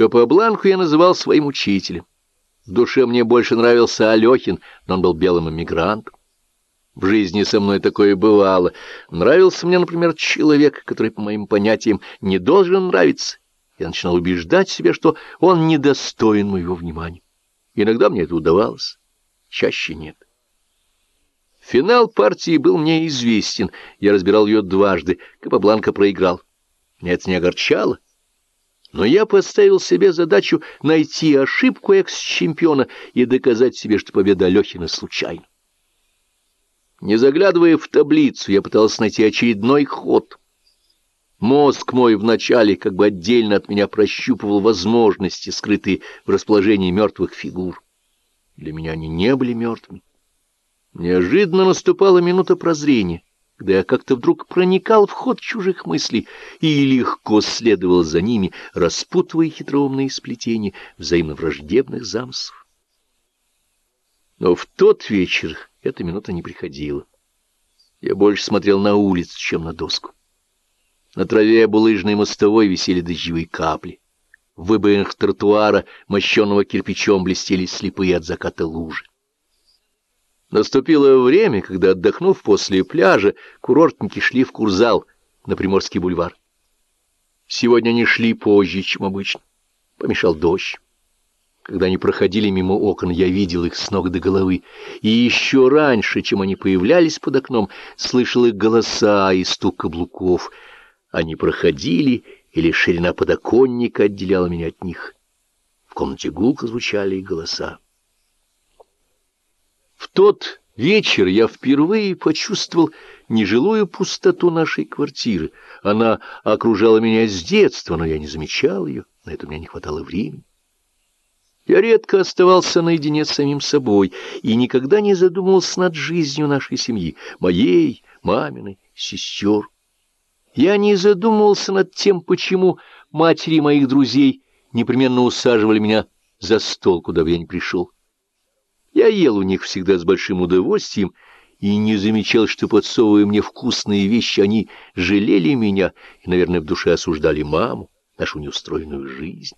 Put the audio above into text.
Капобланку я называл своим учителем. В душе мне больше нравился Алехин, но он был белым эмигрантом. В жизни со мной такое бывало. Нравился мне, например, человек, который, по моим понятиям, не должен нравиться. Я начинал убеждать себя, что он недостоин моего внимания. Иногда мне это удавалось, чаще нет. Финал партии был мне известен. Я разбирал ее дважды. Капабланка проиграл. Меня это не огорчало. Но я поставил себе задачу найти ошибку экс-чемпиона и доказать себе, что победа Лехина случайна. Не заглядывая в таблицу, я пытался найти очередной ход. Мозг мой вначале как бы отдельно от меня прощупывал возможности, скрытые в расположении мертвых фигур. Для меня они не были мертвыми. Неожиданно наступала минута прозрения, когда я как-то вдруг проникал в ход чужих мыслей и легко следовал за ними, распутывая хитроумные сплетения взаимно враждебных замыслов. Но в тот вечер эта минута не приходила. Я больше смотрел на улицу, чем на доску. На траве булыжной мостовой висели дождевые капли. В выбоинах тротуара, мощенного кирпичом, блестели слепые от заката лужи. Наступило время, когда, отдохнув после пляжа, курортники шли в Курзал на Приморский бульвар. Сегодня они шли позже, чем обычно. Помешал дождь. Когда они проходили мимо окон, я видел их с ног до головы, и еще раньше, чем они появлялись под окном, слышал их голоса и стук каблуков. Они проходили, или ширина подоконника отделяла меня от них. В комнате гулко звучали их голоса. Тот вечер я впервые почувствовал нежилую пустоту нашей квартиры. Она окружала меня с детства, но я не замечал ее, на это у меня не хватало времени. Я редко оставался наедине с самим собой и никогда не задумывался над жизнью нашей семьи, моей, маминой, сестер. Я не задумывался над тем, почему матери моих друзей непременно усаживали меня за стол, куда бы я ни пришел. Я ел у них всегда с большим удовольствием и не замечал, что, подсовывая мне вкусные вещи, они жалели меня и, наверное, в душе осуждали маму, нашу неустроенную жизнь.